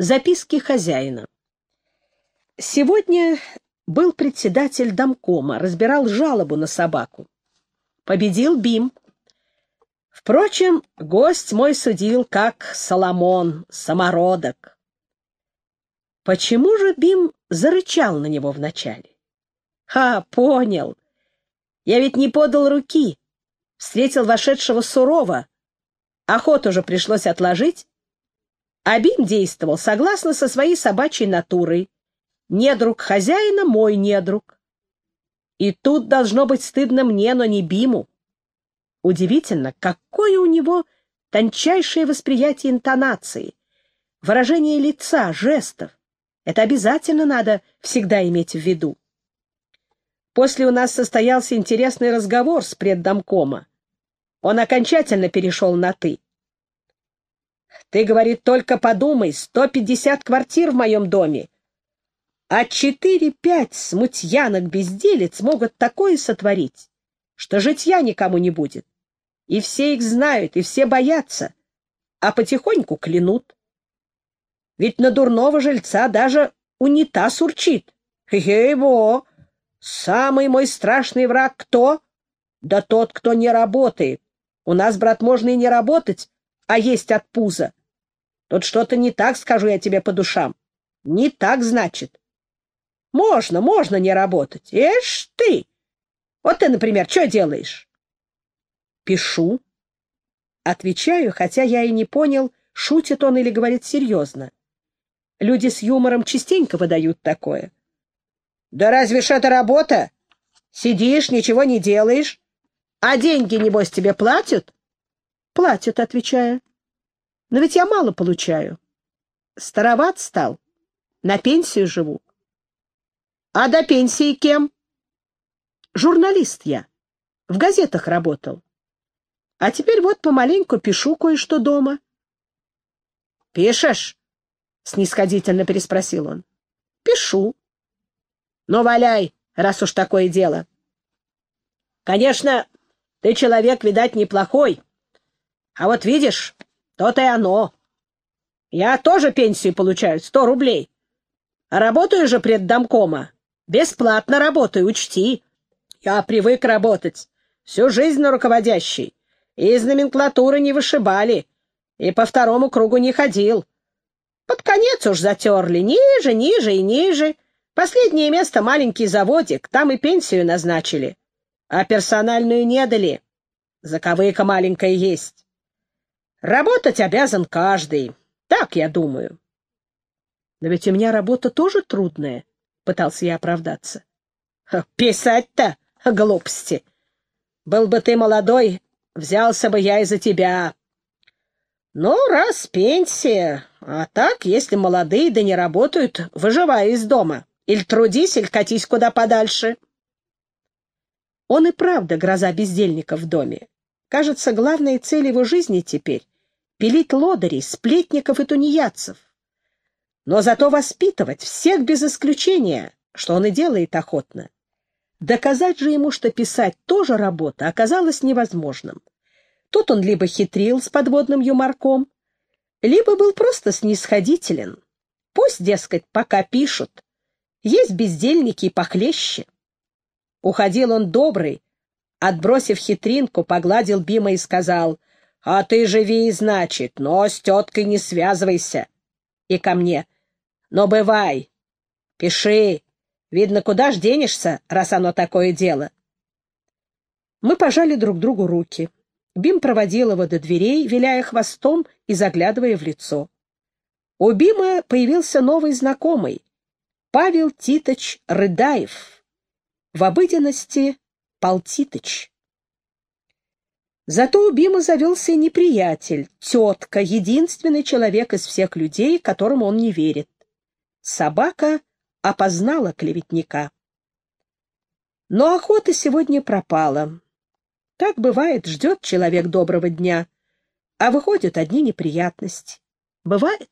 Записки хозяина. Сегодня был председатель домкома, разбирал жалобу на собаку. Победил Бим. Впрочем, гость мой судил, как Соломон, самородок. Почему же Бим зарычал на него вначале? А, понял. Я ведь не подал руки. Встретил вошедшего сурово. Охоту же пришлось отложить. Абим действовал согласно со своей собачьей натурой. Недруг хозяина — мой недруг. И тут должно быть стыдно мне, но не Биму. Удивительно, какое у него тончайшее восприятие интонации, выражение лица, жестов. Это обязательно надо всегда иметь в виду. После у нас состоялся интересный разговор с преддомкома. Он окончательно перешел на «ты». Ты, говорит, только подумай, 150 квартир в моем доме. А четыре-пять смутьянок-безделец могут такое сотворить, что житья никому не будет. И все их знают, и все боятся, а потихоньку клянут. Ведь на дурного жильца даже унитаз урчит. Его! Самый мой страшный враг кто? Да тот, кто не работает. У нас, брат, можно и не работать, а есть от пуза. Тут что-то не так, скажу я тебе по душам. Не так, значит. Можно, можно не работать. Эш ты! Вот ты, например, что делаешь? Пишу. Отвечаю, хотя я и не понял, шутит он или говорит серьезно. Люди с юмором частенько выдают такое. Да разве ж это работа? Сидишь, ничего не делаешь. А деньги, небось, тебе платят? Платят, отвечаю. Но ведь я мало получаю. Староват стал. На пенсию живу. А до пенсии кем? Журналист я. В газетах работал. А теперь вот помаленьку пишу кое-что дома. Пишешь? Снисходительно переспросил он. Пишу. Ну, валяй, раз уж такое дело. Конечно, ты человек, видать, неплохой. А вот видишь, то-то и оно. Я тоже пенсию получаю, сто рублей. А работаю же преддомкома. Бесплатно работаю, учти. Я привык работать. Всю жизнь на руководящей. И из номенклатуры не вышибали. И по второму кругу не ходил. Под конец уж затерли. Ниже, ниже и ниже. Последнее место — маленький заводик. Там и пенсию назначили. А персональную не дали. Заковыка маленькая есть. Работать обязан каждый. Так я думаю. Но ведь у меня работа тоже трудная, — пытался я оправдаться. Писать-то глупости. Был бы ты молодой, взялся бы я из-за тебя. Ну, раз пенсия, а так, если молодые да не работают, выживай из дома. Или трудись, или катись куда подальше. Он и правда гроза бездельников в доме. Кажется, главная цель его жизни теперь пилить лодырей, сплетников и тунеядцев. Но зато воспитывать всех без исключения, что он и делает охотно. Доказать же ему, что писать тоже работа, оказалось невозможным. Тут он либо хитрил с подводным юморком, либо был просто снисходителен. Пусть, дескать, пока пишут. Есть бездельники и похлеще. Уходил он добрый, отбросив хитринку, погладил Бима и сказал — а ты живи, значит, но с теткой не связывайся. И ко мне. Но бывай. Пиши. Видно, куда ж денешься, раз оно такое дело. Мы пожали друг другу руки. Бим проводил его до дверей, виляя хвостом и заглядывая в лицо. У Бима появился новый знакомый — Павел Титоч Рыдаев. В обыденности — Пал Титоч. Зато у Бима завелся неприятель, тетка, единственный человек из всех людей, которому он не верит. Собака опознала клеветника. Но охота сегодня пропала. Так бывает, ждет человек доброго дня, а выходят одни неприятности. Бывает.